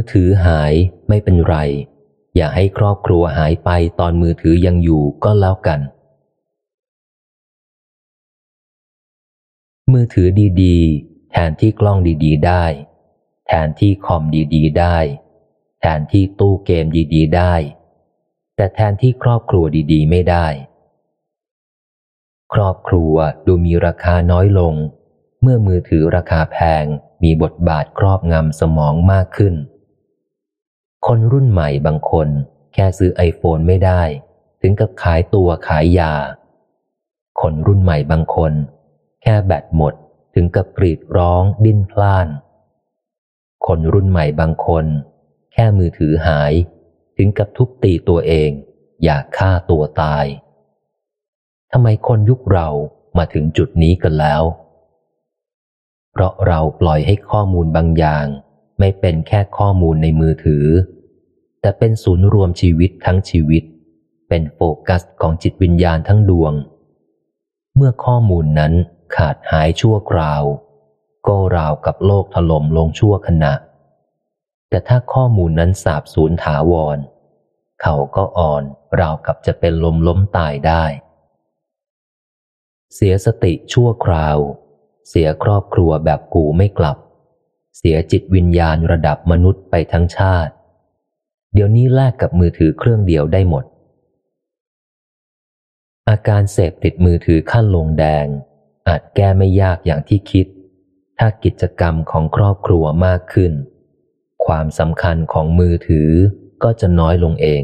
อถือหายไม่เป็นไร อย่าให้ครอบครัวหายไปตอนมือถือยังอยู่ก็แล้วกัน มือถือดีๆ แทนที่กล้องดีๆ ได้ แทนที่คอมดีๆ ได้ แทนที่ตู้เกมดีๆ ได้ แต่แทนที่ครอบครัวดีๆ ไม่ได้ ครอบครัวดูมีราคาน้อยลง เมื่อมือถือราคาแพงมีบทบาทครอบงำสมองมากขึ้น คนรุ่นใหม่บางคนแค่ซื้อไอโฟนไม่ได้ ถึงกับขายตัวขายยา คนรุ่นใหม่บางคน แค่แบตหมดถึงกับกรีดร้องดิ้นพล่าน คนรุ่นใหม่บางคน แค่มือถือหาย ถึงกับทุบตีตัวเอง อยากฆ่าตัวตายทำไมคนยุคเรามาถึงจุดนี้กันแล้ว เพราะเราปล่อยให้ข้อมูลบางอย่าง ไม่เป็นแค่ข้อมูลในมือถือ แต่เป็นศูนย์รวมชีวิตทั้งชีวิต เป็นโฟกัสของจิตวิญญาณทั้งดวง เมื่อข้อมูลนั้นขาดหายชั่วคราว ก็ราวกับโลกถล่มลงชั่วขณะ แต่ถ้าข้อมูลนั้นสาบสูญถาวร เขาก็อ่อนราวกับจะเป็นลมล้มตายได้ เสียสติชั่วคราว เสียครอบครัวแบบกูไม่กลับ เสียจิตวิญญาณระดับมนุษย์ไปทั้งชาติ เดี๋ยวนี้แลกกับมือถือเครื่องเดียวได้หมด อาการเสพติดมือถือขั้นลงแดง อาจแก้ไม่ยากอย่างที่คิด ถ้ากิจกรรมของครอบครัวมากขึ้น ความสำคัญของมือถือก็จะน้อยลงเอง